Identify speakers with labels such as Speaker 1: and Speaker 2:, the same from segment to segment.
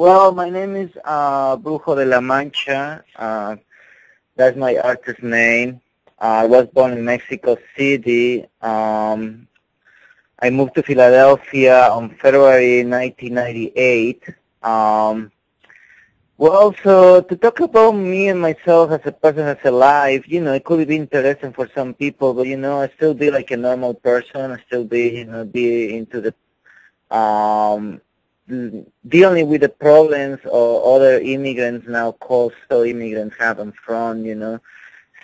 Speaker 1: well, my name is uh, Brujo de la Mancha. Uh, that's my artist name. Uh, I was born in Mexico City. Um, I moved to Philadelphia on February 1998. Um, well, so to talk about me and myself as a person as a life, you know, it could be interesting for some people, but you know, I still be like a normal person. I still be, you know, be into the um, dealing with the problems or other immigrants now coastal immigrants have in front, you know.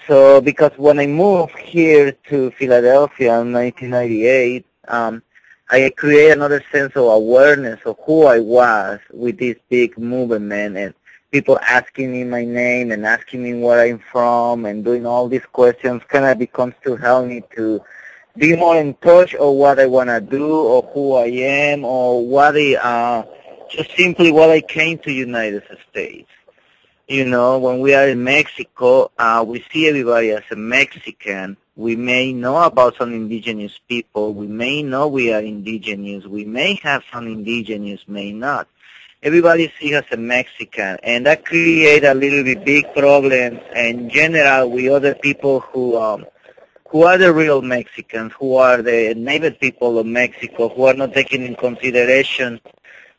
Speaker 1: So because when I moved here to Philadelphia in 1998, um, I created another sense of awareness of who I was with this big movement and people asking me my name and asking me where I'm from and doing all these questions kind of becomes to help me to be more in touch of what I want to do or who I am or what I, uh, just simply what I came to United States. You know, when we are in Mexico, uh, we see everybody as a Mexican. We may know about some indigenous people. We may know we are indigenous. We may have some indigenous, may not. Everybody sees us as a Mexican, and that creates a little bit big problem in general with other people who um, who are the real Mexicans, who are the native people of Mexico, who are not taken in consideration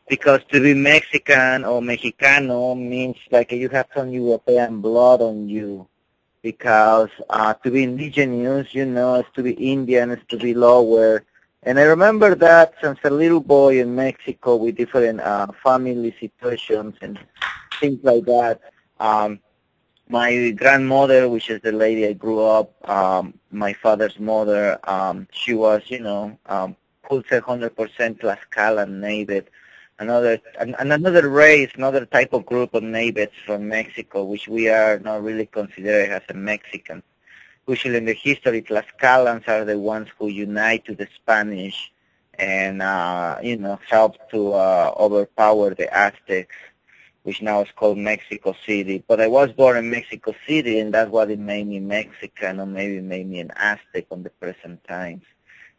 Speaker 1: because to be Mexican or Mexicano means like you have some European blood on you. Because uh, to be indigenous, you know, is to be Indian, is to be lower. And I remember that since a little boy in Mexico with different uh, family situations and things like that. Um, my grandmother, which is the lady I grew up, um, my father's mother, um, she was, you know, Pulse 100% Tlaxcalan native another an, another race, another type of group of natives from Mexico, which we are not really considered as a Mexican. Usually in the history, Tlaxcalans are the ones who unite to the Spanish and, uh, you know, help to uh, overpower the Aztecs, which now is called Mexico City. But I was born in Mexico City, and that's what it made me Mexican, or maybe made me an Aztec on the present times.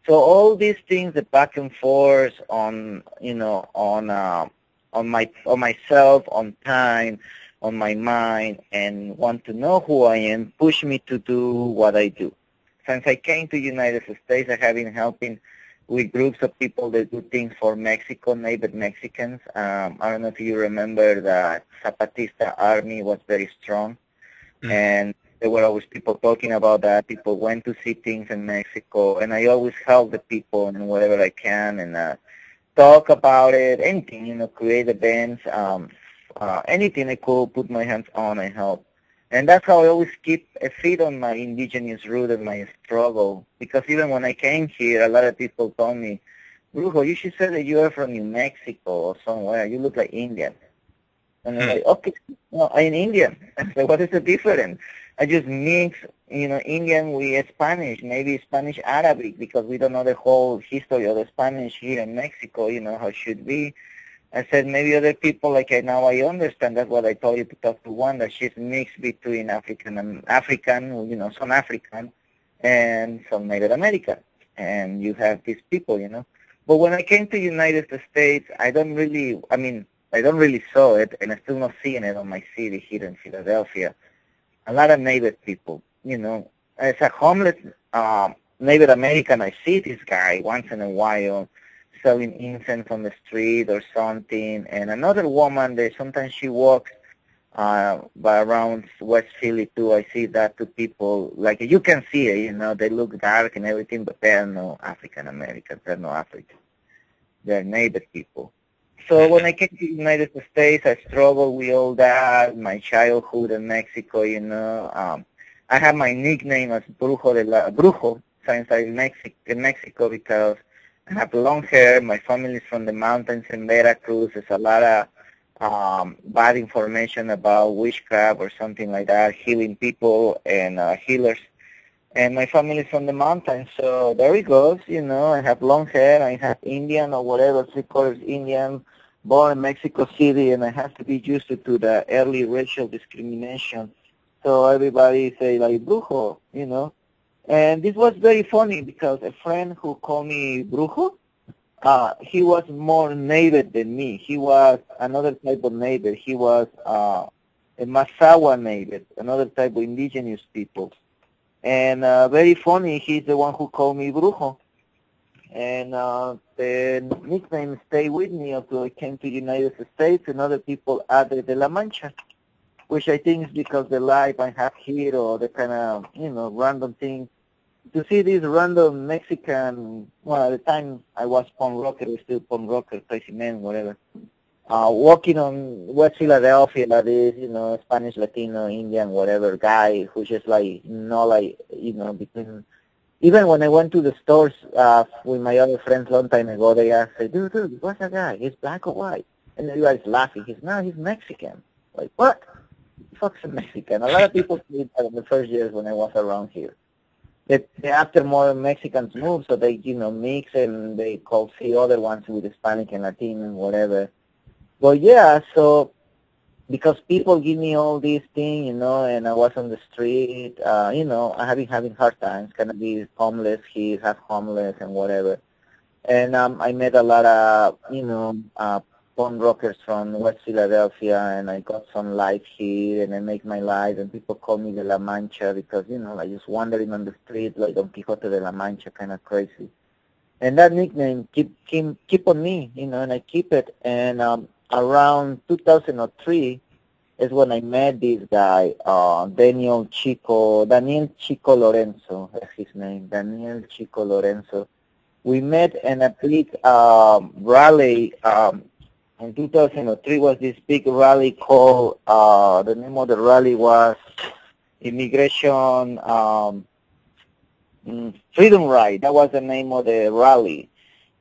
Speaker 1: So all these things, the back and forth on, you know, on uh, on my on myself, on time, on my mind, and want to know who I am, push me to do what I do. Since I came to United States, I have been helping with groups of people that do things for Mexico, native Mexicans. Um, I don't know if you remember that Zapatista army was very strong, mm-hmm. and there were always people talking about that. People went to see things in Mexico, and I always help the people in whatever I can and uh, talk about it, anything, you know, create events, um, uh, anything I could put my hands on, I help. And that's how I always keep a feed on my indigenous root and my struggle. Because even when I came here, a lot of people told me, Brujo, you should say that you are from New Mexico or somewhere. You look like Indian. And I'm hmm. like, okay, no, I'm Indian. So what is the difference? I just mix, you know, Indian with Spanish, maybe Spanish Arabic, because we don't know the whole history of the Spanish here in Mexico, you know, how it should be. I said maybe other people, like I now I understand. That's what I told you to talk to one, that she's mixed between African and African, you know, some African and some Native American. And you have these people, you know. But when I came to United States, I don't really, I mean, I don't really saw it, and I'm still not seeing it on my city here in Philadelphia a lot of native people. You know, as a homeless uh, Native American, I see this guy once in a while selling incense on the street or something. And another woman, that sometimes she walks uh, by around West Philly too. I see that two people, like you can see it, you know, they look dark and everything, but they're no African Americans. They're no African. They're native people. So when I came to the United States, I struggled with all that, my childhood in Mexico, you know. Um, I have my nickname as Brujo de la Brujo since I'm Mexico, in Mexico because I have long hair. My family is from the mountains in Veracruz. There's a lot of um, bad information about witchcraft or something like that, healing people and uh, healers. And my family is from the mountains, so there it goes. You know, I have long hair. I have Indian or whatever, three quarters Indian, born in Mexico City, and I have to be used to, to the early racial discrimination. So everybody say like brujo, you know. And this was very funny because a friend who called me brujo, uh, he was more native than me. He was another type of native. He was uh, a Mazahua native, another type of indigenous people. And uh, very funny, he's the one who called me Brujo. And uh, the nickname stayed with me until I came to the United States and other people added De La Mancha, which I think is because the life I have here or the kind of, you know, random things to see this random Mexican, well, at the time I was punk rocker, still punk rocker, crazy man, whatever, uh, walking on West Philadelphia, that is, you know, Spanish, Latino, Indian, whatever guy who's just like, not like, you know, between, even when I went to the stores uh, with my other friends long time ago, they asked, dude, dude, what's that guy? He's black or white? And everybody's laughing. He's, no, he's Mexican. Like, what? Fuck's a Mexican. A lot of people say that in the first years when I was around here that after more Mexicans move, so they, you know, mix and they call see other ones with Hispanic and Latino and whatever. But yeah, so because people give me all these things, you know, and I was on the street, uh, you know, I have been having hard times, kind of be homeless here, half homeless and whatever. And um, I met a lot of, you know, uh, punk rockers from West Philadelphia, and I got some life here, and I make my life, and people call me De La Mancha because, you know, I just wandering on the street like Don Quixote de la Mancha, kind of crazy. And that nickname keep keep keep on me, you know, and I keep it. And um, around 2003 is when I met this guy, uh, Daniel Chico, Daniel Chico Lorenzo, that's his name, Daniel Chico Lorenzo. We met in a big um, rally um, in 2003 was this big rally called, uh, the name of the rally was Immigration um, mm, Freedom Ride. That was the name of the rally.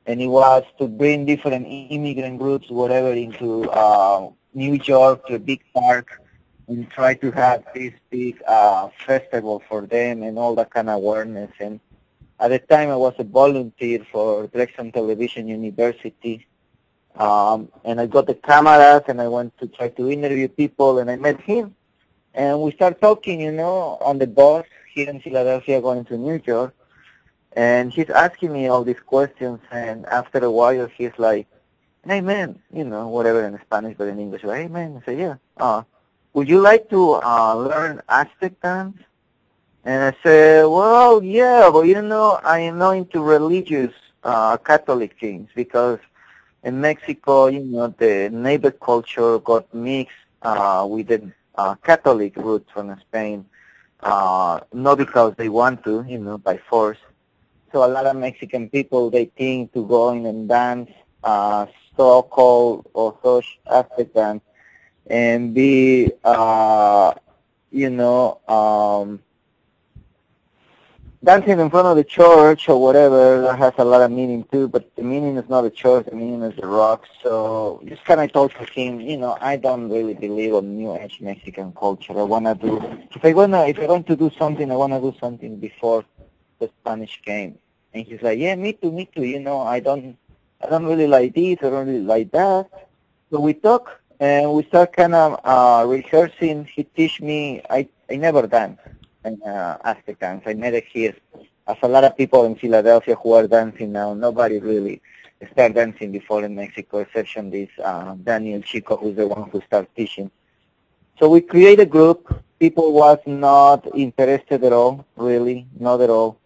Speaker 1: And it was to bring different immigrant groups, whatever, into uh, New York to a big park and try to have this big uh, festival for them and all that kind of awareness. And at the time, I was a volunteer for Drexel Television University um, and I got the cameras and I went to try to interview people and I met him. And we started talking, you know, on the bus here in Philadelphia going to New York. And he's asking me all these questions and after a while he's like, hey man, you know, whatever in Spanish but in English, hey man, I say, yeah, uh, would you like to uh, learn Aztec dance? And I said, well, yeah, but you know, I am not into religious uh, Catholic things because in Mexico, you know, the neighbor culture got mixed uh, with the uh, Catholic roots from Spain, uh, not because they want to, you know, by force. So a lot of Mexican people, they think to go in and dance uh, so-called or Aztec dance and be, uh, you know, um, dancing in front of the church or whatever that has a lot of meaning too, but the meaning is not the church, the meaning is the rock. So just kind of told to him, you know, I don't really believe on New Age Mexican culture. I want to do, if I wanna, if I want to do something, I want to do something before the Spanish came. And he's like, yeah, me too, me too. You know, I don't, I don't really like this, I don't really like that. So we talk and we start kind of uh, rehearsing. He teach me, I, I never dance and uh, Aztecans. I met it here. As a lot of people in Philadelphia who are dancing now, nobody really started dancing before in Mexico, exception this uh, Daniel Chico, who's the one who started teaching. So we create a group. People was not interested at all, really, not at all.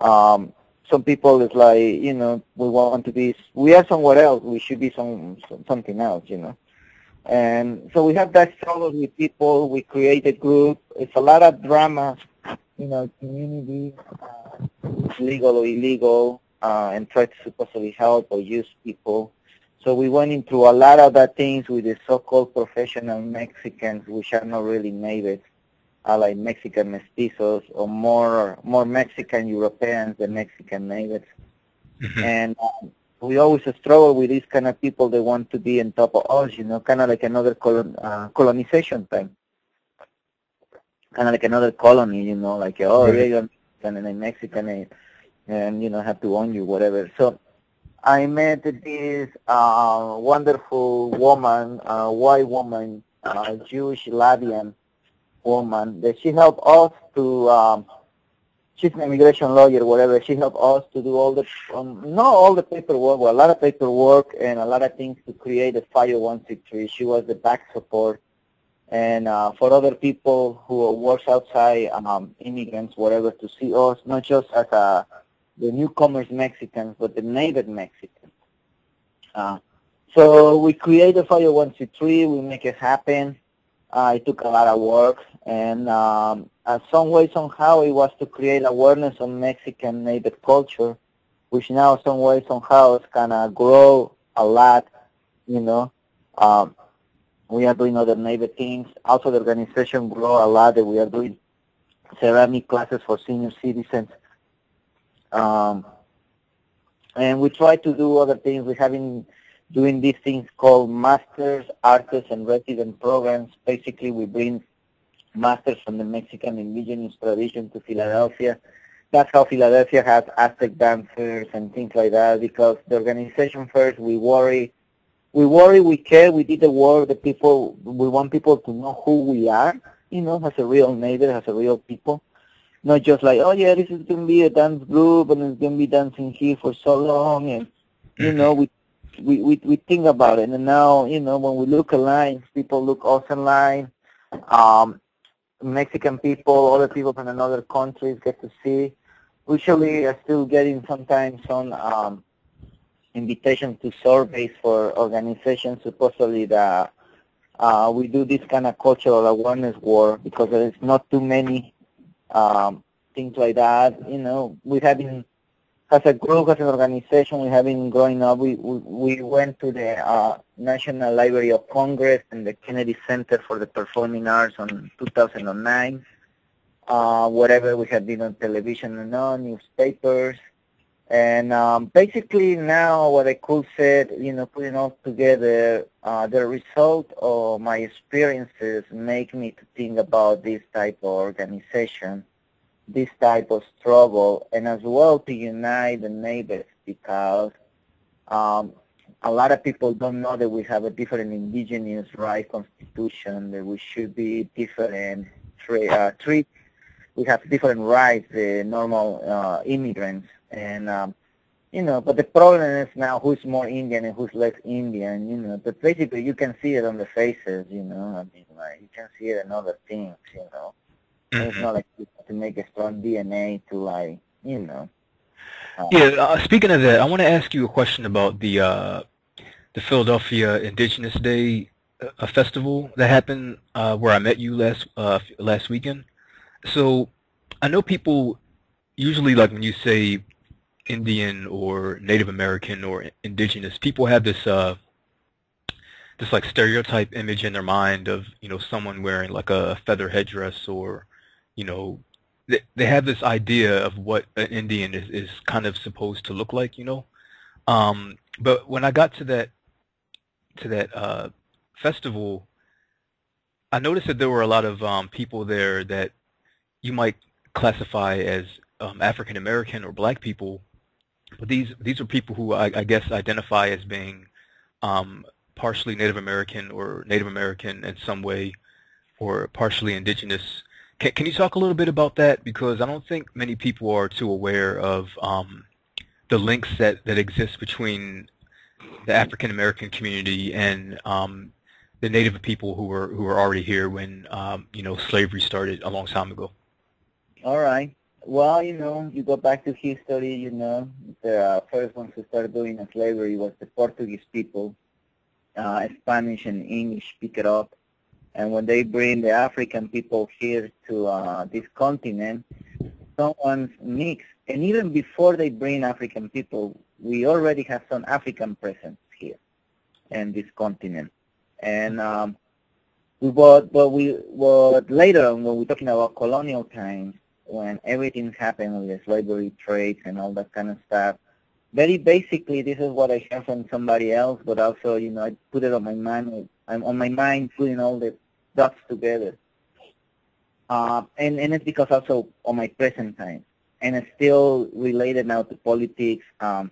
Speaker 1: Um, some people is like, you know, we want to be, we are somewhere else. We should be some something else, you know. And so we have that struggle with people. We create a group. It's a lot of drama, in our community, uh, legal or illegal, uh, and try to supposedly help or use people. So we went into a lot of that things with the so-called professional Mexicans, which are not really natives, are like Mexican mestizos or more more Mexican Europeans than Mexican natives. Mm-hmm. And um, we always struggle with these kind of people that want to be on top of us, you know, kind of like another colon, uh, colonization thing. Kind of like another colony, you know, like, oh, yeah, you're Mexican and I'm Mexican and, and, you know, have to own you, whatever. So I met this uh, wonderful woman, uh, white woman, uh, Jewish Latvian woman, that she helped us to um, she's an immigration lawyer, whatever. She helped us to do all the, um, not all the paperwork, but a lot of paperwork and a lot of things to create the 501c3. She was the back support. And uh, for other people who works outside, um, immigrants, whatever, to see us, not just as a, the newcomers Mexicans, but the native Mexicans. Uh, so we created 501c3, we make it happen. Uh, it took a lot of work, and um, uh, some way, somehow, it was to create awareness on Mexican native culture, which now, some way, somehow, is gonna grow a lot. You know, um, we are doing other native things. Also, the organization grow a lot. That we are doing ceramic classes for senior citizens, um, and we try to do other things. We having doing these things called masters, artists, and resident programs. Basically, we bring masters from the Mexican indigenous tradition to Philadelphia. That's how Philadelphia has Aztec dancers and things like that because the organization first, we worry, we worry, we care, we did the work, the people, we want people to know who we are, you know, as a real native, as a real people. Not just like, oh yeah, this is going to be a dance group and it's going to be dancing here for so long and, you mm-hmm. know, we we, we, we think about it. And now, you know, when we look online, people look us online. Um, Mexican people, other people from another countries get to see. Usually are still getting sometimes some um, invitations to surveys for organizations supposedly that uh, we do this kind of cultural awareness work because there is not too many um, things like that. You know, we have been as a group, as an organization, we have been growing up. We, we, we went to the uh, National Library of Congress and the Kennedy Center for the Performing Arts on 2009. Uh, whatever we have been on television and on newspapers. And um, basically now what I could say, you know, putting all together, uh, the result of my experiences make me to think about this type of organization this type of struggle and as well to unite the neighbors because um, a lot of people don't know that we have a different indigenous right constitution, that we should be different uh, treat. We have different rights, the normal uh, immigrants. And, um, you know, but the problem is now who's more Indian and who's less Indian, you know. But basically you can see it on the faces, you know. I mean, like, you can see it in other things, you know. Mm-hmm. It's not like you have to make a strong DNA to like, you know.
Speaker 2: Uh, yeah. Uh, speaking of that, I want to ask you a question about the uh, the Philadelphia Indigenous Day uh, festival that happened uh, where I met you last uh, last weekend. So I know people usually like when you say Indian or Native American or indigenous, people have this uh, this like stereotype image in their mind of you know someone wearing like a feather headdress or you know, they, they have this idea of what an Indian is, is kind of supposed to look like, you know. Um, but when I got to that to that uh, festival, I noticed that there were a lot of um, people there that you might classify as um, African American or Black people, but these these are people who I, I guess identify as being um, partially Native American or Native American in some way, or partially indigenous. Can, can you talk a little bit about that? Because I don't think many people are too aware of um, the links that, that exist between the African American community and um, the native people who were who were already here when um, you know slavery started a long time ago.
Speaker 1: All right. Well, you know, you go back to history. You know, the uh, first ones who started doing slavery was the Portuguese people. Uh, Spanish and English pick it up. And when they bring the African people here to uh, this continent, someone's mixed. And even before they bring African people, we already have some African presence here in this continent. And um, we but, but we but later on when we're talking about colonial times, when everything happened with the slavery trade and all that kind of stuff, very basically this is what I heard from somebody else, but also, you know, I put it on my mind I'm on my mind putting all the dots together. Uh, and, and it's because also on my present time. And it's still related now to politics um,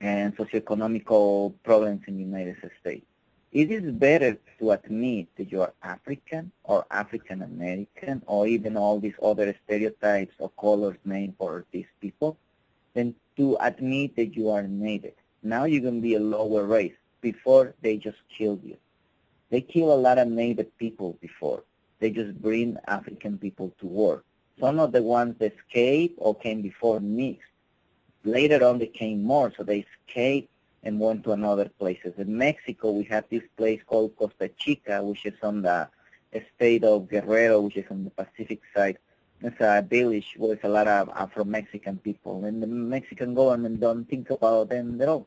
Speaker 1: and socioeconomical problems in the United States. it is better to admit that you are African or African American or even all these other stereotypes or colors named for these people than to admit that you are native. Now you're going to be a lower race. Before, they just killed you. They kill a lot of native people before. They just bring African people to war. Some of the ones that escaped or came before mixed. Later on, they came more, so they escaped and went to another places. In Mexico, we have this place called Costa Chica, which is on the state of Guerrero, which is on the Pacific side. It's a village with a lot of Afro-Mexican people, and the Mexican government don't think about them at all.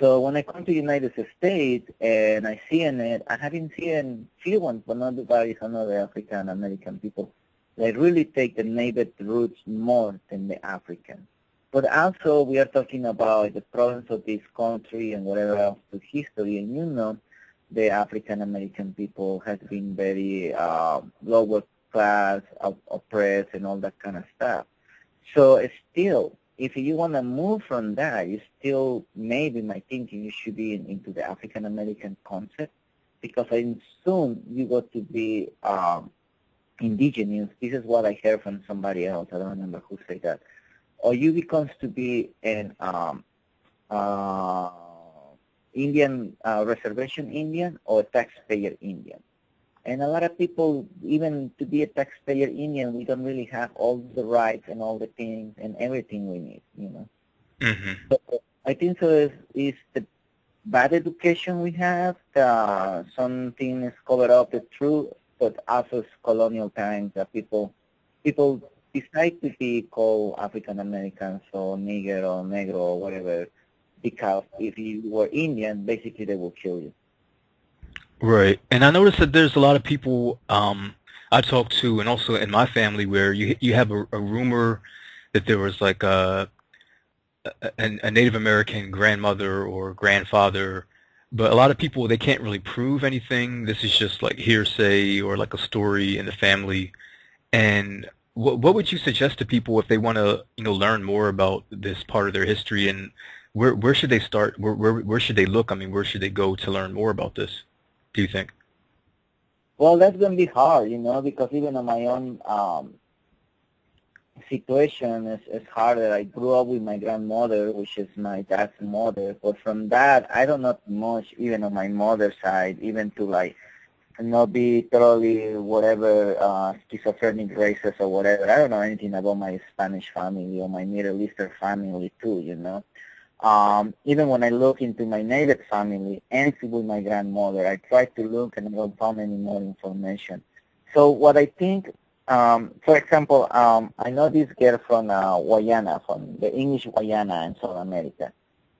Speaker 1: So when I come to United States and I see in it, I haven't seen few ones, but not some other African American people. They really take the native roots more than the African. But also we are talking about the problems of this country and whatever else to history. And you know, the African American people has been very uh, lower class, oppressed, and all that kind of stuff. So still, if you want to move from that, you still maybe my thinking you should be in, into the African American concept because I soon you got to be um, indigenous. This is what I heard from somebody else. I don't remember who said that or you becomes to be an um, uh, Indian uh, reservation Indian or a taxpayer Indian. And a lot of people, even to be a taxpayer Indian, we don't really have all the rights and all the things and everything we need, you know. Mm-hmm. So I think so is, is the bad education we have, uh, something is covered up the truth, but also colonial times that people people decide to be called African Americans or Nigger or Negro or whatever, because if you were Indian, basically they will kill you.
Speaker 2: Right, and I noticed that there's a lot of people um, I talk to, and also in my family, where you you have a, a rumor that there was like a, a, a Native American grandmother or grandfather, but a lot of people they can't really prove anything. This is just like hearsay or like a story in the family, and what, what would you suggest to people if they want to, you know, learn more about this part of their history and where where should they start? Where where where should they look? I mean, where should they go to learn more about this? Do you think?
Speaker 1: Well, that's going to be hard, you know, because even on my own um, situation, it's, it's harder. I grew up with my grandmother, which is my dad's mother, but from that, I don't know much, even on my mother's side, even to like not be totally whatever uh, schizophrenic races or whatever. I don't know anything about my Spanish family or my Middle Eastern family too, you know. Um, even when I look into my native family and with my grandmother, I try to look and don't find any more information. So what I think, um, for example, um, I know this girl from uh, Guyana, from the English Guyana in South America.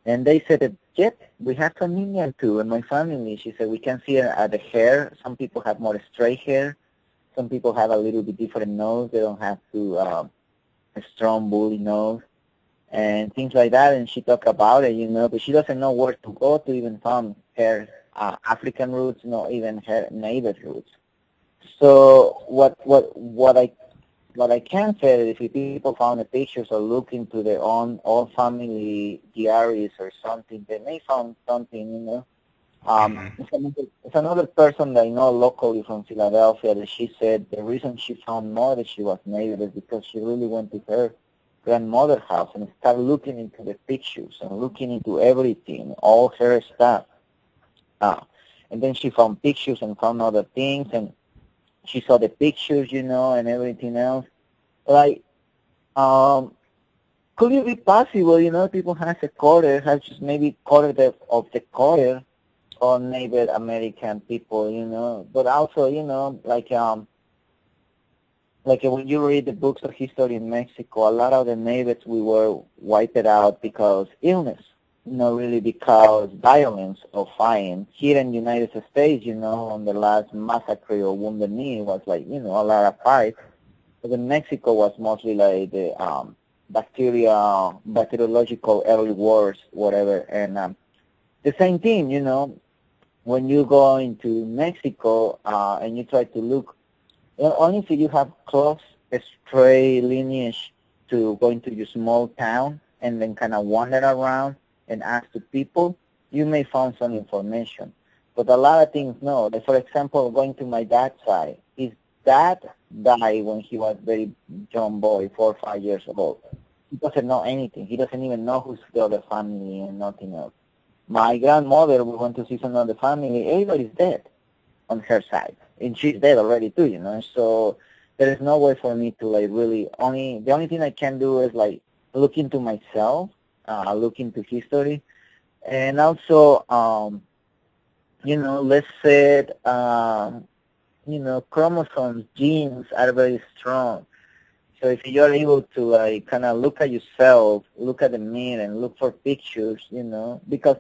Speaker 1: And they said that, yep, we have some Indian too. And my family, she said, we can see uh, the hair. Some people have more straight hair. Some people have a little bit different nose. They don't have to um, a strong bully nose and things like that. And she talked about it, you know, but she doesn't know where to go to even find her uh, African roots, not even her native roots. So what what what I what I can say is if people found the pictures or look into their own own family diaries or something, they may find something, you know. Um, mm-hmm. it's, another, it's another person that I know locally from Philadelphia that she said the reason she found more that she was native is because she really went to her grandmother's house and start looking into the pictures and looking into everything, all her stuff. Uh, and then she found pictures and found other things and she saw the pictures, you know, and everything else. Like, um, could it be possible, you know, people has a quarter, has just maybe quarter of the quarter on Native American people, you know, but also, you know, like, um, like when you read the books of history in Mexico, a lot of the natives we were wiped out because illness not really because violence or fighting. Here in the United States, you know, on the last massacre or Wounded Knee was like, you know, a lot of fights. But in Mexico was mostly like the um, bacteria, bacteriological early wars, whatever. And um, the same thing, you know, when you go into Mexico uh, and you try to look, only if you have close, stray lineage to go into your small town and then kind of wander around, and ask the people, you may find some information. but a lot of things no. Like for example, going to my dad's side, his dad died when he was very young boy, four or five years old. He doesn't know anything. He doesn't even know who's the other family and nothing else. My grandmother, we went to see some other family. Everybody's dead on her side, and she's dead already too. You know, so there is no way for me to like really only the only thing I can do is like look into myself, uh, look into history, and also um, you know let's say um, you know chromosomes genes are very strong. So if you're able to like kind of look at yourself, look at the mirror, and look for pictures, you know, because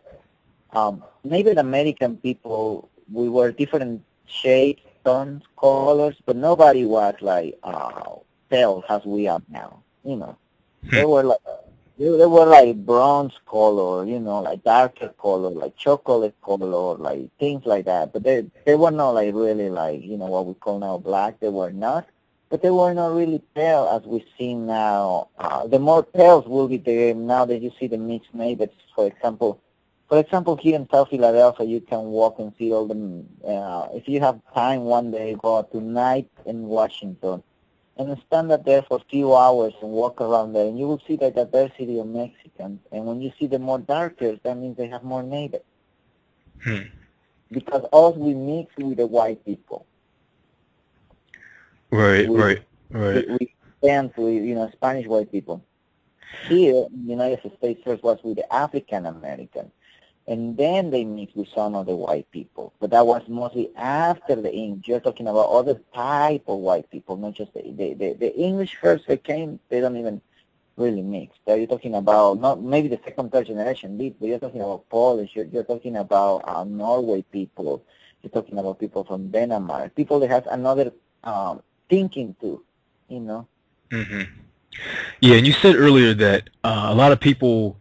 Speaker 1: um, Native American people we were different shapes, tones, colors, but nobody was like uh, pale as we are now. You know, hmm. they were like they, they were like bronze color, you know, like darker color, like chocolate color, like things like that. But they they were not like really like you know what we call now black. They were not, but they were not really pale as we see now. Uh, the more pales will be the now that you see the mixed neighbors, for example for example, here in South Philadelphia, you can walk and see all the, uh, if you have time one day, go tonight in Washington and stand up there for a few hours and walk around there, and you will see the diversity of Mexicans. And when you see the more darker, that means they have more neighbors. Hmm. Because us, we mix with the white people.
Speaker 2: Right, we, right, right.
Speaker 1: We, we stand with, you know, Spanish white people. Here in the United States first was with the African Americans and then they mixed with some of the white people. But that was mostly after the English. You're talking about other type of white people, not just the the, the, the English first they came, they don't even really mix. So you're talking about not maybe the second, third generation did, but you're talking about Polish. You're, you're talking about uh, Norway people. You're talking about people from Denmark, people that have another um, thinking too, you know.
Speaker 2: Mm-hmm. Yeah, and you said earlier that uh, a lot of people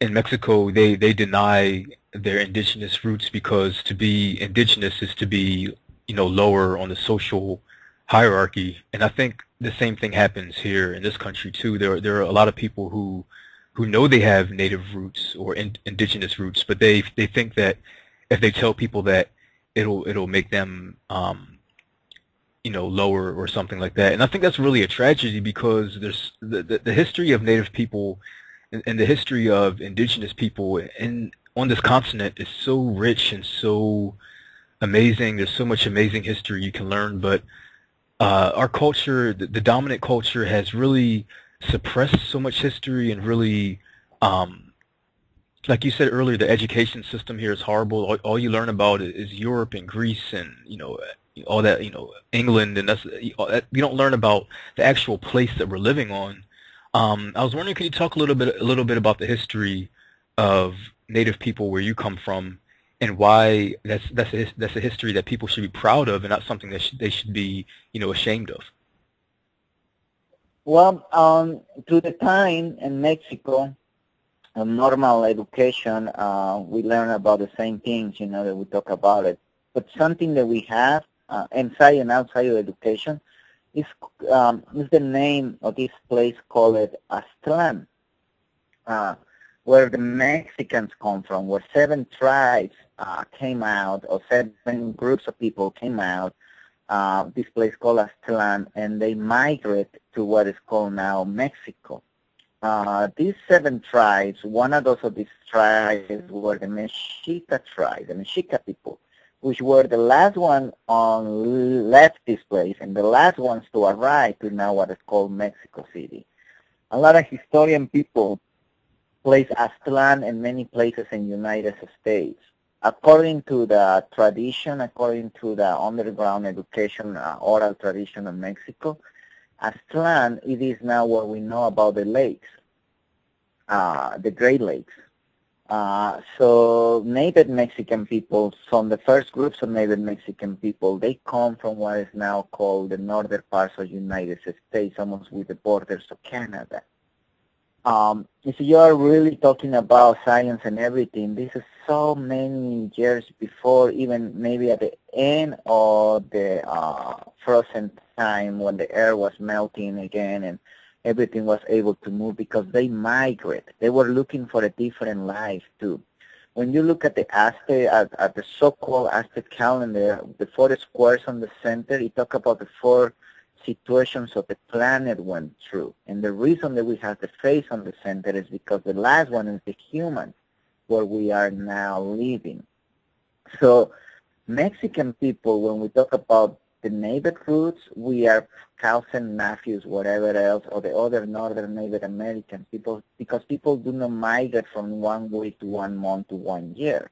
Speaker 2: in Mexico, they, they deny their indigenous roots because to be indigenous is to be, you know, lower on the social hierarchy. And I think the same thing happens here in this country too. There, there are a lot of people who, who know they have native roots or in, indigenous roots, but they, they think that if they tell people that it'll, it'll make them, um, you know, lower or something like that. And I think that's really a tragedy because there's the, the, the history of native people and, the history of indigenous people in on this continent is so rich and so amazing. There's so much amazing history you can learn, but uh, our culture, the, the, dominant culture, has really suppressed so much history and really, um, like you said earlier, the education system here is horrible. All, all, you learn about is Europe and Greece and you know all that, you know England, and that's you don't learn about the actual place that we're living on. Um, I was wondering, can you talk a little bit, a little bit about the history of Native people where you come from, and why that's that's a, that's a history that people should be proud of, and not something that sh they should be, you know, ashamed of.
Speaker 1: Well, um, to the time in Mexico, a normal education, uh, we learn about the same things, you know, that we talk about it. But something that we have uh, inside and outside of education is, um, is the name of this place called Aztlan, uh, where the Mexicans come from, where seven tribes uh, came out, or seven groups of people came out, uh, this place called Aztlan, and they migrate to what is called now Mexico. Uh, these seven tribes, one of those of these tribes were the Mexica tribe, the Mexica people which were the last one on left this place and the last ones to arrive to now what is called Mexico City. A lot of historian people place Aztlan in many places in United States. According to the tradition, according to the underground education uh, oral tradition of Mexico, Aztlan, it is now what we know about the lakes, uh, the Great Lakes. Uh, so native Mexican people, from the first groups of native Mexican people, they come from what is now called the northern parts of the United States, almost with the borders of Canada. Um, if you are really talking about science and everything, this is so many years before, even maybe at the end of the uh, frozen time when the air was melting again and everything was able to move because they migrate. They were looking for a different life too. when you look at the Aztec, at, at the so-called Aztec calendar, the four squares on the center, it talk about the four situations of the planet went through. And the reason that we have the face on the center is because the last one is the human, where we are now living. So Mexican people, when we talk about the Native roots, we are cousin, Matthews, whatever else, or the other northern Native American people, because people do not migrate from one week to one month to one year.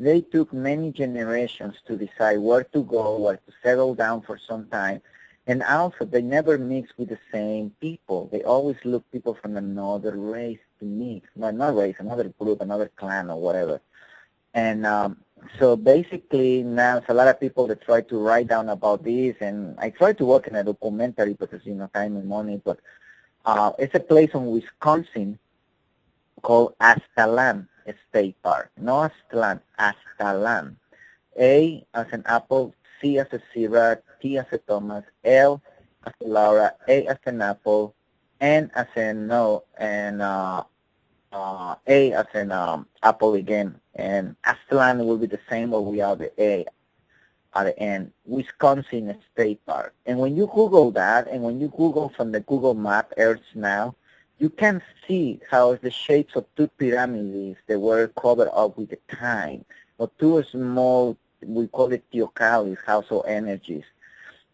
Speaker 1: They took many generations to decide where to go, where to settle down for some time, and also they never mix with the same people. They always look people from another race to mix, not, not race, another group, another clan or whatever. And um, so basically now there's a lot of people that try to write down about this and I try to work in a documentary because you know time and money but uh, it's a place in Wisconsin called Aztalan State Park. No Aztalan, Aztalan. A as an apple, C as a zebra, T as a Thomas, L as a Laura, A as an apple, N as a no, and uh, uh, A as in um, apple again, and Aztalan will be the same we are the A at the end, Wisconsin State Park. And when you Google that, and when you Google from the Google map, Earth Now, you can see how the shapes of two pyramids that were covered up with the time, or two small, we call it teocallis, household energies,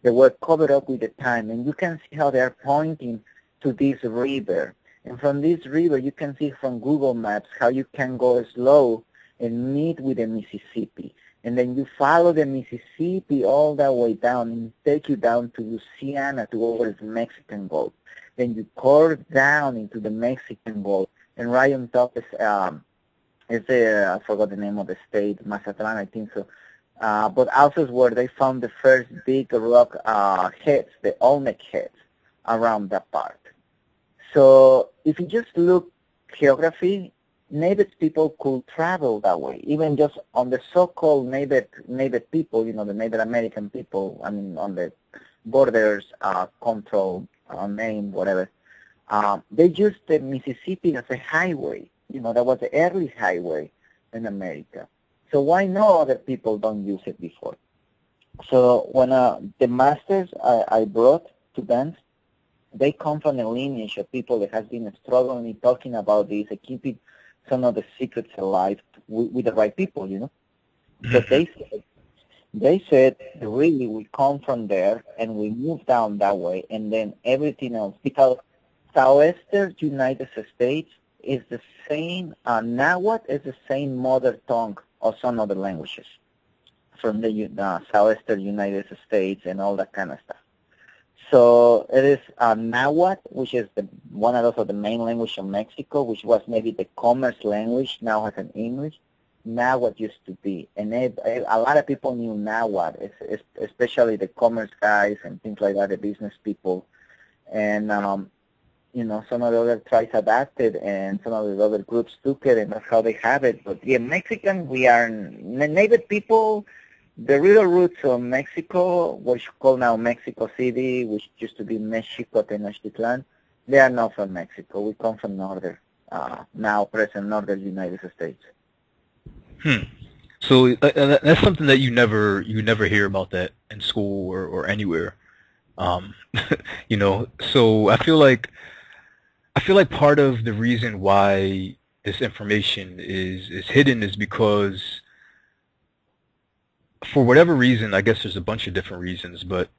Speaker 1: that were covered up with the time. And you can see how they're pointing to this river. And from this river, you can see from Google Maps how you can go slow and meet with the Mississippi. And then you follow the Mississippi all that way down and take you down to Louisiana to over the Mexican Gulf. Then you curve down into the Mexican Gulf. And right on top is, um, is the, I forgot the name of the state, Mazatlan, I think so. Uh, but also is where they found the first big rock uh, heads, the Olmec heads, around that part. So if you just look geography, native people could travel that way, even just on the so-called native native people, you know, the Native American people, I mean, on the borders uh, control uh, name, whatever. Um, they used the Mississippi as a highway. You know, that was the early highway in America. So why no other people don't use it before? So when uh, the masters I, I brought to dance, they come from a lineage of people that has been struggling talking about this and keeping some of the secrets alive with, with the right people, you know. But they said, they said really we come from there and we move down that way and then everything else because Southwestern United States is the same, uh, Nahuatl is the same mother tongue of some other languages from the uh, Southwestern United States and all that kind of stuff. So it is uh, Nahuatl, which is the, one of those of the main language of Mexico, which was maybe the commerce language, now has an English. Nahuatl used to be, and it, a lot of people knew Nahuatl, it's, it's, especially the commerce guys and things like that, the business people. And, um, you know, some of the other tribes adapted and some of the other groups took it, and that's how they have it. But yeah, Mexican, we are native people, the real roots of Mexico, which call now Mexico City, which used to be Mexico Tenochtitlan, they are not from Mexico. We come from northern, uh, now present northern United States.
Speaker 2: Hmm. So uh, that's something that you never you never hear about that in school or, or anywhere. Um, you know, so I feel like I feel like part of the reason why this information is is hidden is because for whatever reason, I guess there's a bunch of different reasons, but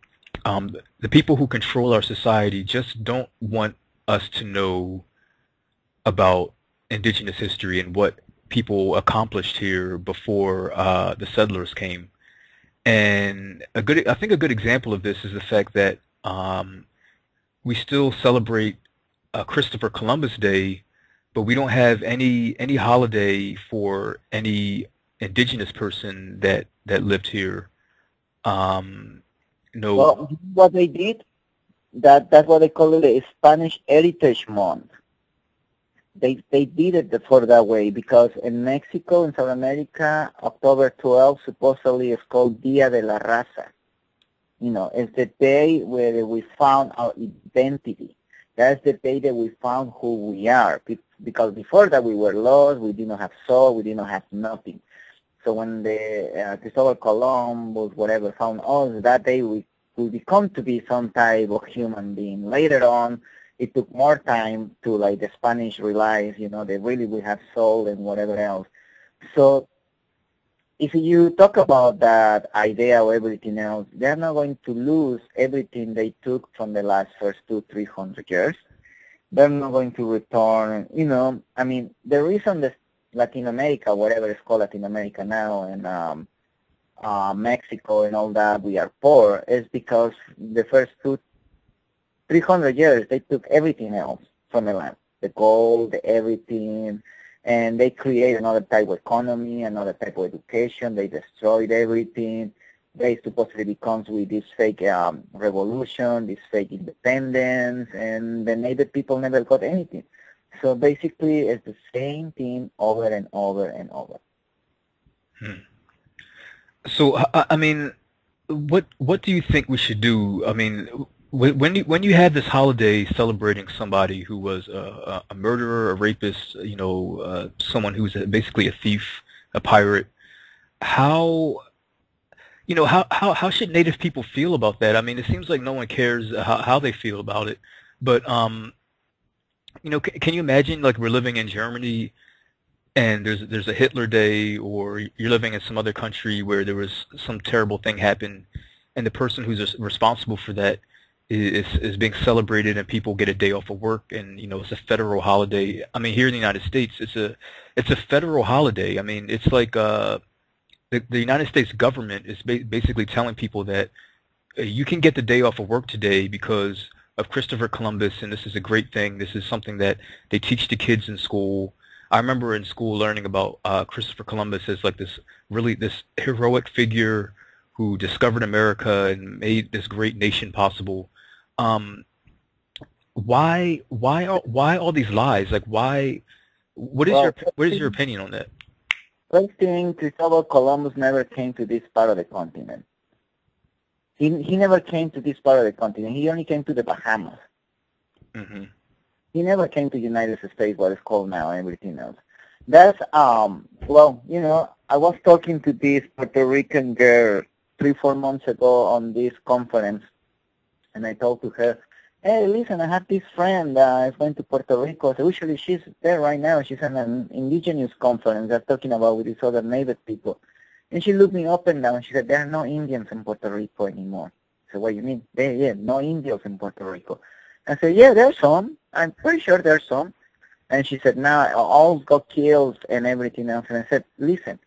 Speaker 2: um, the people who control our society just don't want us to know about indigenous history and what people accomplished here before uh, the settlers came. And a good, I think a good example of this is the fact that um, we still celebrate uh, Christopher Columbus Day, but we don't have any any holiday for any indigenous person that that lived here. Um, no.
Speaker 1: Well, what they did, that that's what they call it a Spanish Heritage Month. They they did it for that way because in Mexico in South America, October 12 supposedly is called Dia de la Raza. You know, it's the day where we found our identity. That's the day that we found who we are. Because before that we were lost, we did not have soul, we did not have nothing. So when the uh, Cristobal Columbus, whatever, found us, that day we, we become to be some type of human being. Later on, it took more time to like the Spanish realize, you know, they really we have soul and whatever else. So if you talk about that idea or everything else, they're not going to lose everything they took from the last first two, three hundred years. They're not going to return, you know, I mean, the reason that Latin America, whatever it's called Latin America now, and um, uh, Mexico and all that, we are poor, is because the first two, 300 years, they took everything else from the land, the gold, the everything, and they create another type of economy, another type of education. They destroyed everything. They supposedly becomes with this fake um, revolution, this fake independence, and the native people never got anything. So basically, it's the same thing over and over and over.
Speaker 2: Hmm. So I mean, what what do you think we should do? I mean, when you when you have this holiday celebrating somebody who was a, a murderer, a rapist, you know, uh, someone who's basically a thief, a pirate, how you know how, how how should Native people feel about that? I mean, it seems like no one cares how how they feel about it, but um, you know, can, you imagine like we're living in Germany and there's there's a Hitler Day, or you're living in some other country where there was some terrible thing happened and the person who's responsible for that is is being celebrated and people get a day off of work and you know it's a federal holiday. I mean here in the United States it's a it's a federal holiday. I mean it's like uh the the United States government is ba basically telling people that uh, you can get the day off of work today because of Christopher Columbus and this is a great thing. This is something that they teach the kids in school. I remember in school learning about uh, Christopher Columbus as like this really this heroic figure who discovered America and made this great nation possible um, why why why all these lies? Like why? What is well, your what is your opinion on that?
Speaker 1: First thing, Christopher Columbus never came to this part of the continent. He he never came to this part of the continent. He only came to the Bahamas. Mm-hmm. He never came to the United States, what it's called now, and everything else. That's um well, you know, I was talking to this Puerto Rican girl three, four months ago on this conference and I told to her, hey, listen, I have this friend uh, is going to Puerto Rico. So usually she's there right now. She's at an indigenous conference. They're talking about with these other native people. And she looked me up and down. She said, there are no Indians in Puerto Rico anymore. I said, what do you mean? There, yeah, no Indians in Puerto Rico. I said, yeah, there's some. I'm pretty sure there's some. And she said, no, all got killed and everything else. And I said, listen,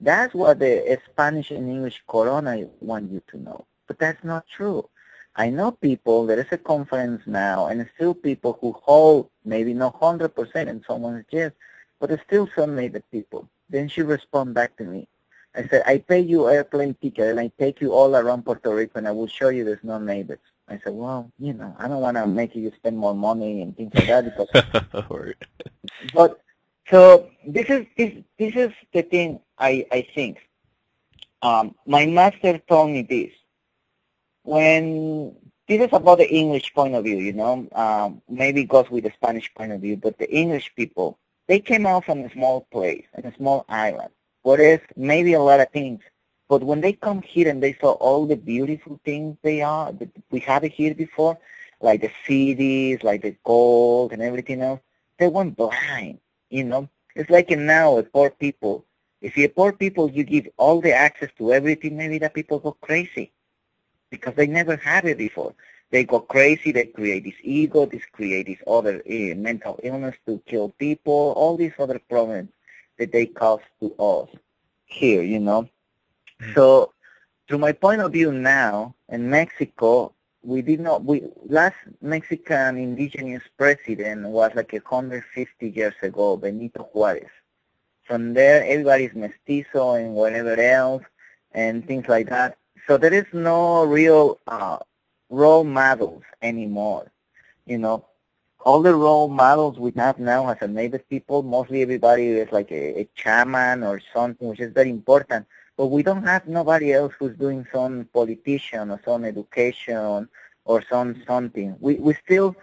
Speaker 1: that's what the Spanish and English corona want you to know. But that's not true. I know people, there is a conference now, and still people who hold maybe not 100% and someone's yes, but still some native people. Then she respond back to me. I said, I pay you airplane ticket and I take you all around Puerto Rico and I will show you there's no neighbors. I said, well, you know, I don't want to make you spend more money and things like that because. but so this is this this is the thing I I think. Um, my master told me this when this is about the English point of view, you know, um, maybe it goes with the Spanish point of view, but the English people, they came out from a small place, in a small island, whereas maybe a lot of things. But when they come here and they saw all the beautiful things they are, that we have it here before, like the cities, like the gold and everything else, they went blind, you know. It's like now, with poor people. If you're poor people, you give all the access to everything, maybe that people go crazy because they never had it before. They go crazy. They create this ego. This create this other uh, mental illness to kill people. All these other problems that they cause to us here, you know. Mm-hmm. So, through my point of view now, in Mexico, we did not. We last Mexican indigenous president was like 150 years ago, Benito Juarez. From there, everybody's mestizo and whatever else, and things like that. So there is no real uh, role models anymore. You know, all the role models we have now as a native people, mostly everybody is like a, a chairman or something, which is very important. But we don't have nobody else who's doing some politician or some education or some something. We we still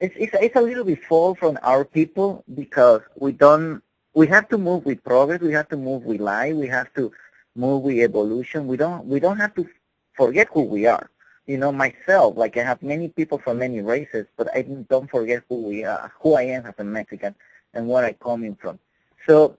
Speaker 1: it's, it's it's a little bit fall from our people because we don't we have to move with progress. We have to move with life. We have to move with evolution. We don't we don't have to forget who we are. You know, myself, like I have many people from many races, but I don't forget who we are, who I am as a Mexican, and where I'm coming from. So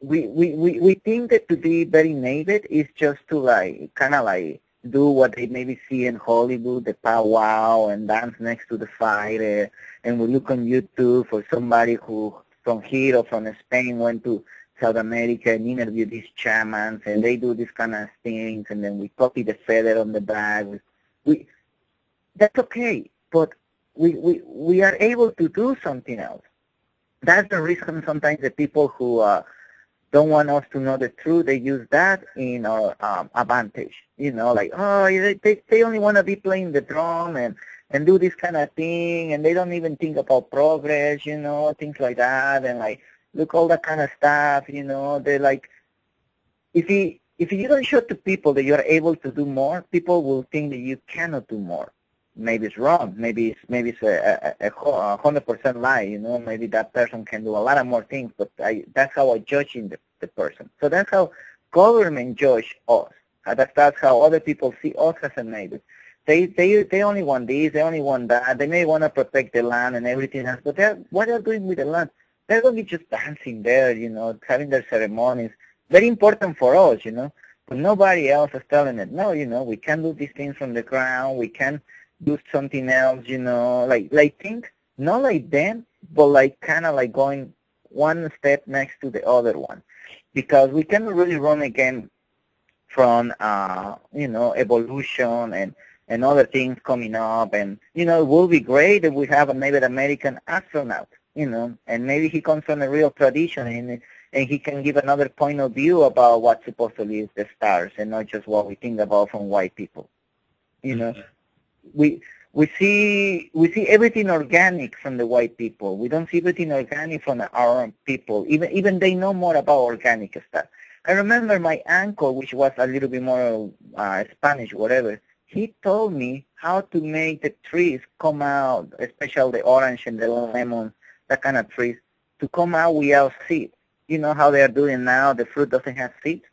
Speaker 1: we we we, we think that to be very native is just to like kind of like do what they maybe see in Hollywood, the powwow and dance next to the fire, and we look on YouTube for somebody who from here or from Spain went to South America and interview these shamans, and they do these kind of things, and then we copy the feather on the. We, that's okay, but we, we, we are able to do something else. That's the reason sometimes the people who uh, don't want us to know the truth, they use that in our um, advantage. You know, like, oh, they, they only want to be playing the drum and, and do this kind of thing, and they don't even think about progress, you know, things like that, and like, look, all that kind of stuff, you know, they're like, if you, if you don't show to people that you're able to do more, people will think that you cannot do more. Maybe it's wrong. Maybe it's maybe it's a, a, a hundred percent lie. You know, maybe that person can do a lot of more things. But I, that's how I judge the, the person. So that's how government judge us. Uh, that's that's how other people see us as a neighbor. They they they only want this. They only want that. They may want to protect the land and everything else. But they're, what they're doing with the land, they're going to be just dancing there. You know, having their ceremonies very important for us, you know. But nobody else is telling it. No, you know, we can do these things from the ground. We can do something else, you know. Like, like think not like them, but like kind of like going one step next to the other one, because we can really run again from uh, you know evolution and and other things coming up, and you know it will be great if we have a Native American astronaut, you know, and maybe he comes from a real tradition and and he can give another point of view about what supposedly is the stars and not just what we think about from white people. You know, mm-hmm. we we see we see everything organic from the white people. We don't see everything organic from our own people. Even even they know more about organic stuff. I remember my uncle, which was a little bit more uh, Spanish, whatever. He told me how to make the trees come out, especially the orange and the lemon, that kind of trees, to come out without seeds you know how they are doing now, the fruit doesn't have seeds.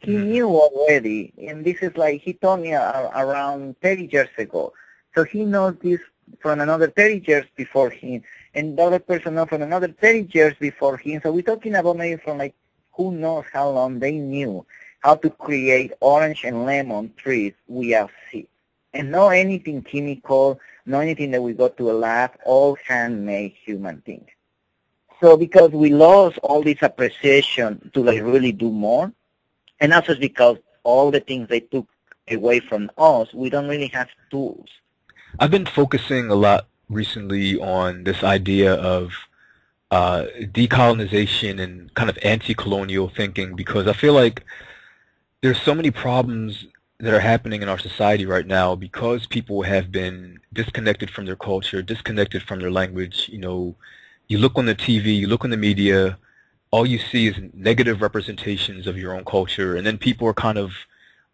Speaker 1: He mm-hmm. knew already, and this is like he told me uh, around 30 years ago. So he knows this from another 30 years before him, and the other person knows from another 30 years before him. So we're talking about maybe from like who knows how long they knew how to create orange and lemon trees without seeds. And no anything chemical, no anything that we go to a lab, all handmade human things. So because we lost all this appreciation to like really do more, and also because all the things they took away from us, we don't really have tools.
Speaker 2: I've been focusing a lot recently on this idea of uh, decolonization and kind of anti-colonial thinking because I feel like there's so many problems that are happening in our society right now because people have been disconnected from their culture, disconnected from their language, you know, you look on the TV, you look on the media, all you see is negative representations of your own culture, and then people are kind of,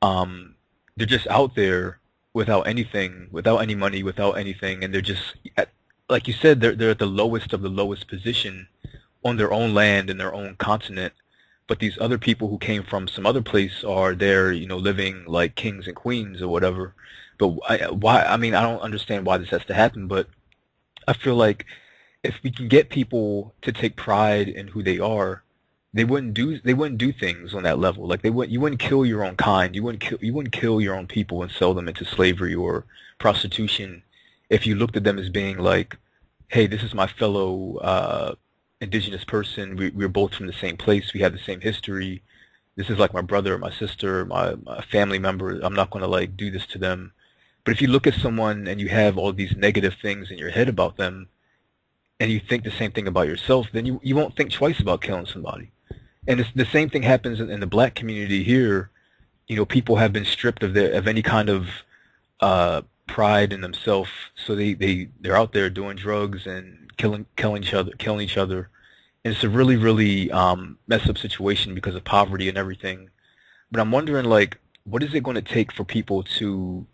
Speaker 2: um, they're just out there without anything, without any money, without anything, and they're just, at, like you said, they're they're at the lowest of the lowest position on their own land and their own continent. But these other people who came from some other place are there, you know, living like kings and queens or whatever. But I, why? I mean, I don't understand why this has to happen, but I feel like if we can get people to take pride in who they are, they wouldn't do they wouldn't do things on that level. Like they wouldn't you wouldn't kill your own kind. You wouldn't kill you wouldn't kill your own people and sell them into slavery or prostitution if you looked at them as being like, hey, this is my fellow uh, indigenous person. We, we're both from the same place. We have the same history. This is like my brother, my sister, my, my family member. I'm not going to like do this to them. But if you look at someone and you have all these negative things in your head about them, and you think the same thing about yourself, then you, you won't think twice about killing somebody. And it's, the same thing happens in, in the black community here. You know, people have been stripped of their of any kind of uh, pride in themselves, so they they they're out there doing drugs and killing killing each other, killing each other. And it's a really really um, messed up situation because of poverty and everything. But I'm wondering, like, what is it going to take for people to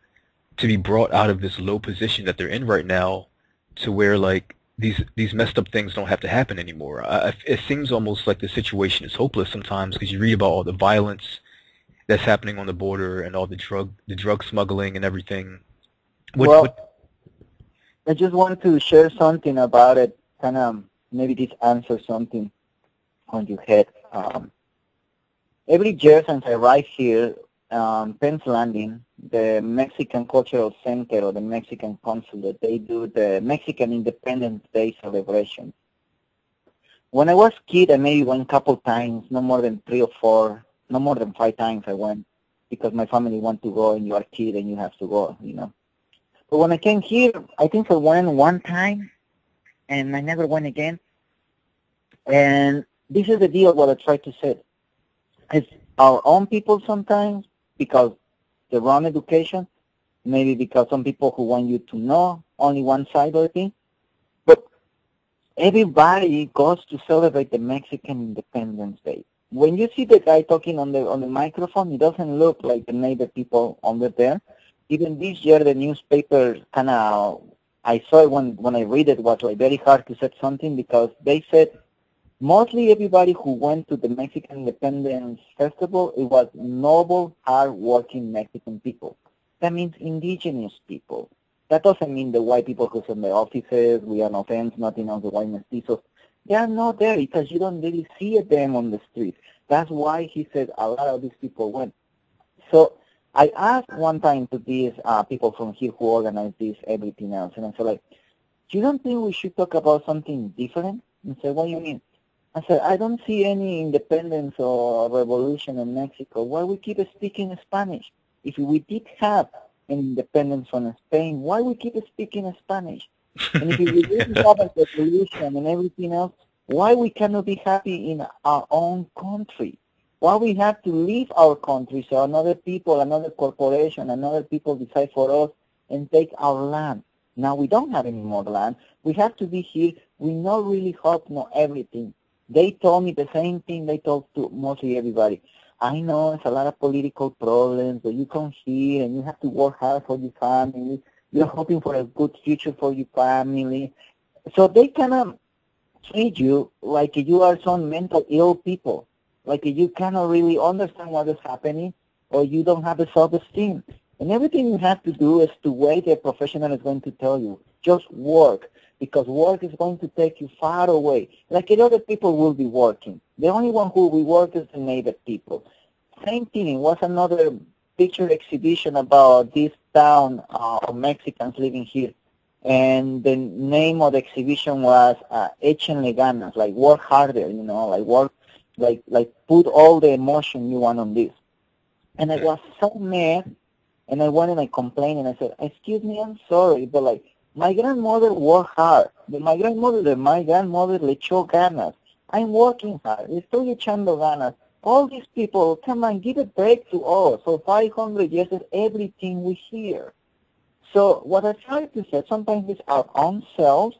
Speaker 2: to be brought out of this low position that they're in right now to where like these these messed up things don't have to happen anymore. I, it seems almost like the situation is hopeless sometimes because you read about all the violence that's happening on the border and all the drug the drug smuggling and everything.
Speaker 1: What, well, what, I just want to share something about it. Kind of maybe this answers something on your head. Um, every year since I arrived here, um, Penn's Landing, the Mexican Cultural Center or the Mexican Consulate, they do the Mexican Independence Day celebration. When I was kid, I maybe went a couple times, no more than three or four, no more than five times I went because my family want to go and you are a kid and you have to go, you know. But when I came here, I think I went one time and I never went again. And this is the deal what I try to say. It's our own people sometimes because the wrong education, maybe because some people who want you to know only one side of the thing. But everybody goes to celebrate the Mexican Independence Day. When you see the guy talking on the on the microphone, he doesn't look like the native people under there. Even this year, the newspaper kind of I saw it when when I read it was like very hard to say something because they said mostly everybody who went to the Mexican Independence Festival, it was noble, hard-working Mexican people. That means indigenous people. That doesn't mean the white people who's in the offices, we are no offense, nothing else, the white mestizos. They are not there because you don't really see them on the street. That's why he said a lot of these people went. So I asked one time to these uh, people from here who organize this, everything else, and I said like, you don't think we should talk about something different? And said, what do you mean? I said, I don't see any independence or revolution in Mexico. Why we keep speaking Spanish? If we did have an independence from Spain, why we keep speaking Spanish? And if we really have a revolution and everything else, why we cannot be happy in our own country? Why we have to leave our country so another people, another corporation, another people decide for us and take our land? Now we don't have any more land. We have to be here. We not really hope know everything. They told me the same thing they told to mostly everybody. I know it's a lot of political problems, but you come here and you have to work hard for your family. You're hoping for a good future for your family. So they kind of treat you like you are some mental ill people, like you cannot really understand what is happening or you don't have a self-esteem. And everything you have to do is to wait a professional is going to tell you. Just work because work is going to take you far away. Like other people will be working. The only one who will work is the native people. Same thing. Was another picture exhibition about this town uh, of Mexicans living here. And the name of the exhibition was uh, Echenle ganas, like work harder, you know, like work, like like put all the emotion you want on this. And I was so mad, and I went and I complained, and I said, excuse me, I'm sorry, but like, my grandmother worked hard. My grandmother, my grandmother le echó ganas. I'm working hard. Estoy echando ganas. All these people, come on, give a break to us. For 500 years is everything we hear. So what I try to say, sometimes it's our own selves,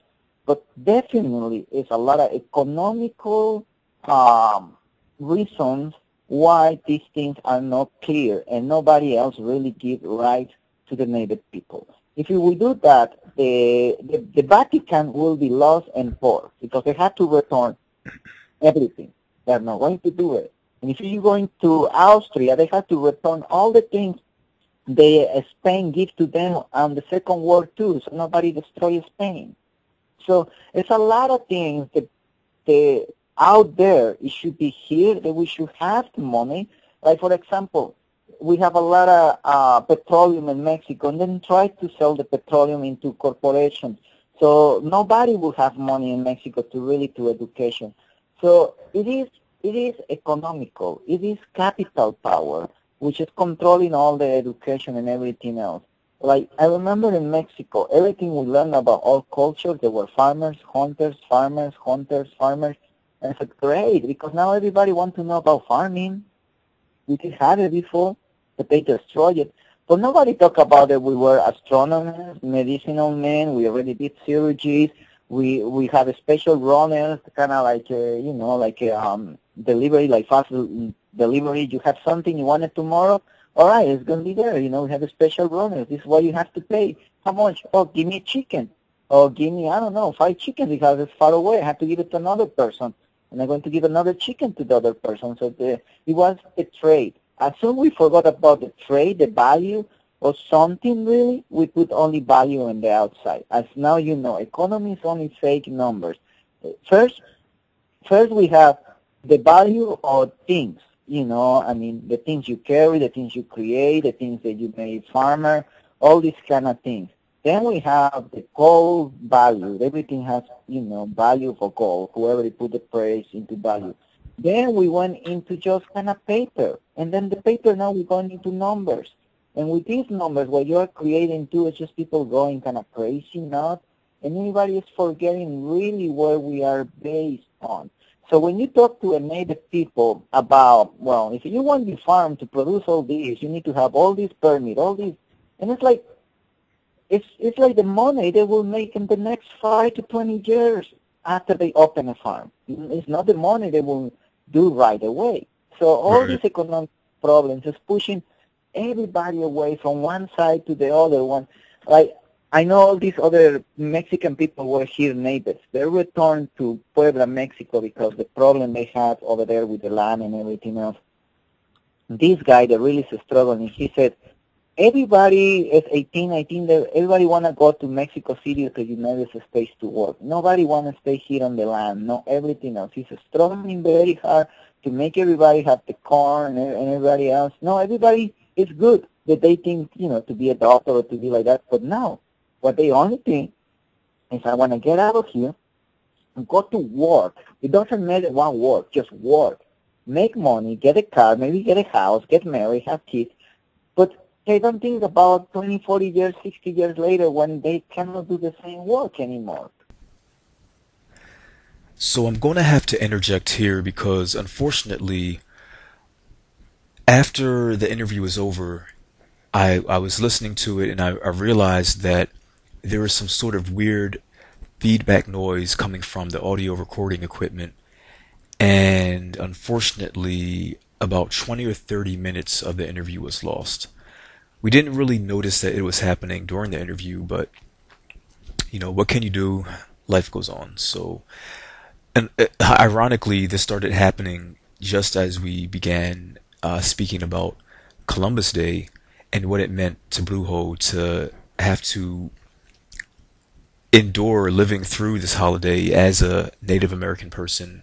Speaker 1: but definitely it's a lot of economical um, reasons why these things are not clear and nobody else really give right to the native people. If we do that, the, the, the Vatican will be lost and poor because they have to return everything. They're not going to do it. And if you're going to Austria, they have to return all the things they uh, Spain give to them on the Second World too, so nobody destroys Spain. So it's a lot of things that the out there. It should be here that we should have the money. Like for example, we have a lot of uh, petroleum in Mexico and then try to sell the petroleum into corporations. So nobody will have money in Mexico to really do education. So it is it is economical. It is capital power, which is controlling all the education and everything else. Like I remember in Mexico, everything we learned about all cultures, there were farmers, hunters, farmers, hunters, farmers. And I said, great, because now everybody wants to know about farming. We didn't have it before but they destroyed it. But nobody talked about it. We were astronomers, medicinal men. We already did surgeries. We we have a special runners, kind of like a, you know, like um, delivery, like fast delivery. You have something you want it tomorrow. All right, it's gonna be there. You know, we have a special runners. This is what you have to pay. How much? Oh, give me a chicken. or give me, I don't know, five chickens because it's far away. I have to give it to another person. And I'm going to give another chicken to the other person. So the, it was a trade. As soon we forgot about the trade, the value of something really, we put only value on the outside. As now you know, economy is only fake numbers. First, first we have the value of things. You know, I mean, the things you carry, the things you create, the things that you made farmer, all these kind of things. Then we have the gold value. Everything has, you know, value for gold. Whoever put the price into value. Then we went into just kind of paper. And then the paper now we're going into numbers. And with these numbers, what you're creating too is just people going kind of crazy nuts. And everybody is forgetting really where we are based on. So when you talk to a native people about, well, if you want your farm to produce all these, you need to have all these permits, all these, and it's like, it's it's like the money they will make in the next five to twenty years after they open a farm. It's not the money they will do right away. So all right. these economic problems is pushing everybody away from one side to the other one. Like I know all these other Mexican people were here neighbors. They returned to Puebla, Mexico because the problem they had over there with the land and everything else. This guy that really is struggling, he said, everybody is 18, 19, everybody want to go to Mexico City or to United States to work. Nobody want to stay here on the land, no everything else. He's struggling very hard to make everybody have the car and, and everybody else. No, everybody is good that they think, you know, to be a doctor or to be like that. But now, what they only think is I want to get out of here and go to work. It doesn't matter what work, just work. Make money, get a car, maybe get a house, get married, have kids. They don't think about 20, 40 years, 60 years later when they cannot do the same work anymore.
Speaker 2: So I'm going to have to interject here because unfortunately, after the interview was over, I, I was listening to it and I, I realized that there was some sort of weird feedback noise coming from the audio recording equipment. And unfortunately, about 20 or 30 minutes of the interview was lost. We didn't really notice that it was happening during the interview, but you know, what can you do? Life goes on. So, and uh, ironically, this started happening just as we began uh, speaking about Columbus Day and what it meant to Brujo to have to endure living through this holiday as a Native American person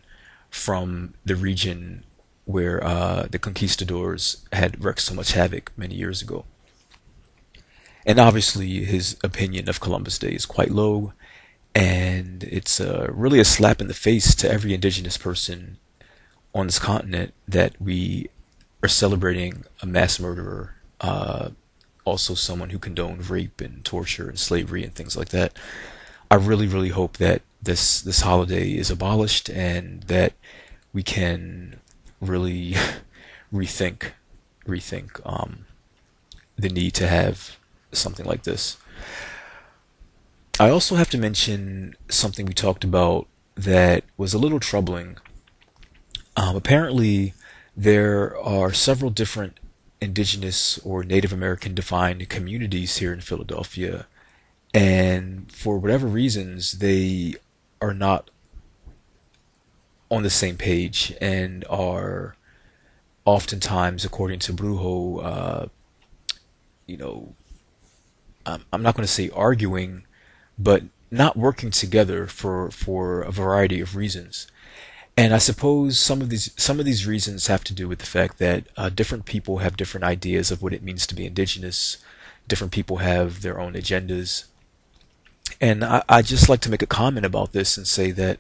Speaker 2: from the region where uh, the conquistadors had wreaked so much havoc many years ago. And obviously, his opinion of Columbus Day is quite low, and it's uh, really a slap in the face to every indigenous person on this continent that we are celebrating a mass murderer, uh, also someone who condoned rape and torture and slavery and things like that. I really, really hope that this this holiday is abolished and that we can really rethink rethink um, the need to have something like this. I also have to mention something we talked about that was a little troubling. Um, apparently, there are several different indigenous or Native American defined communities here in Philadelphia and for whatever reasons they are not on the same page and are oftentimes according to Brujo uh, you know I'm, I'm not going to say arguing but not working together for for a variety of reasons. And I suppose some of these some of these reasons have to do with the fact that uh, different people have different ideas of what it means to be indigenous. Different people have their own agendas. And I, I just like to make a comment about this and say that,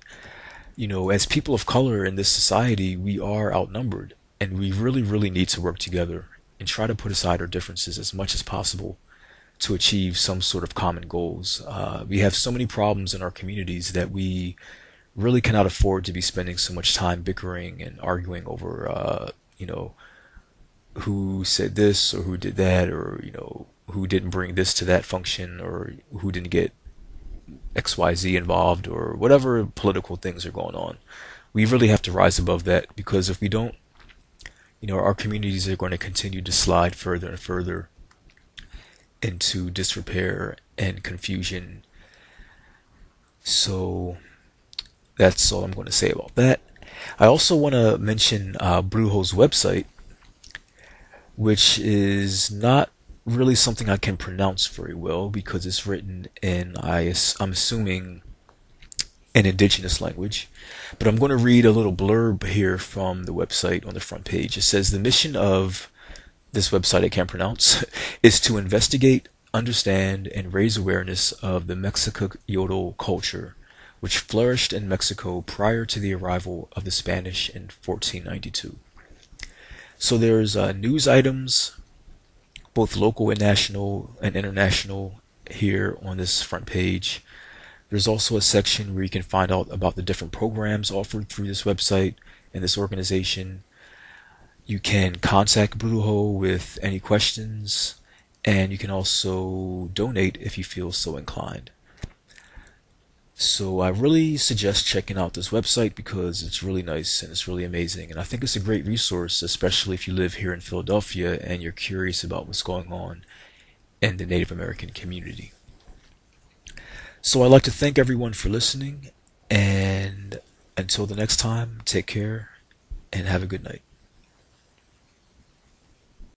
Speaker 2: you know, as people of color in this society, we are outnumbered and we really, really need to work together and try to put aside our differences as much as possible to achieve some sort of common goals. Uh, we have so many problems in our communities that we really cannot afford to be spending so much time bickering and arguing over, uh, you know, who said this or who did that or, you know, who didn't bring this to that function or who didn't get XYZ involved or whatever political things are going on. We really have to rise above that because if we don't, you know, our communities are going to continue to slide further and further into disrepair and confusion So that's all I'm going to say about that. I also want to mention uh, Brujo's website, which is not really something I can pronounce very well because it's written in, I, I'm assuming, an indigenous language. But I'm going to read a little blurb here from the website on the front page. It says the mission of this website I can't pronounce is to investigate, understand, and raise awareness of the Mexico Yodel culture, which flourished in Mexico prior to the arrival of the Spanish in 1492. So there's uh, news items, both local and national and international, here on this front page. There's also a section where you can find out about the different programs offered through this website and this organization. You can contact Brujo with any questions, and you can also donate if you feel so inclined. So I really suggest checking out this website because it's really nice and it's really amazing. And I think it's a great resource, especially if you live here in Philadelphia and you're curious about what's going on in the Native American community. So I'd like to thank everyone for listening. And until the next time, take care and have a good night.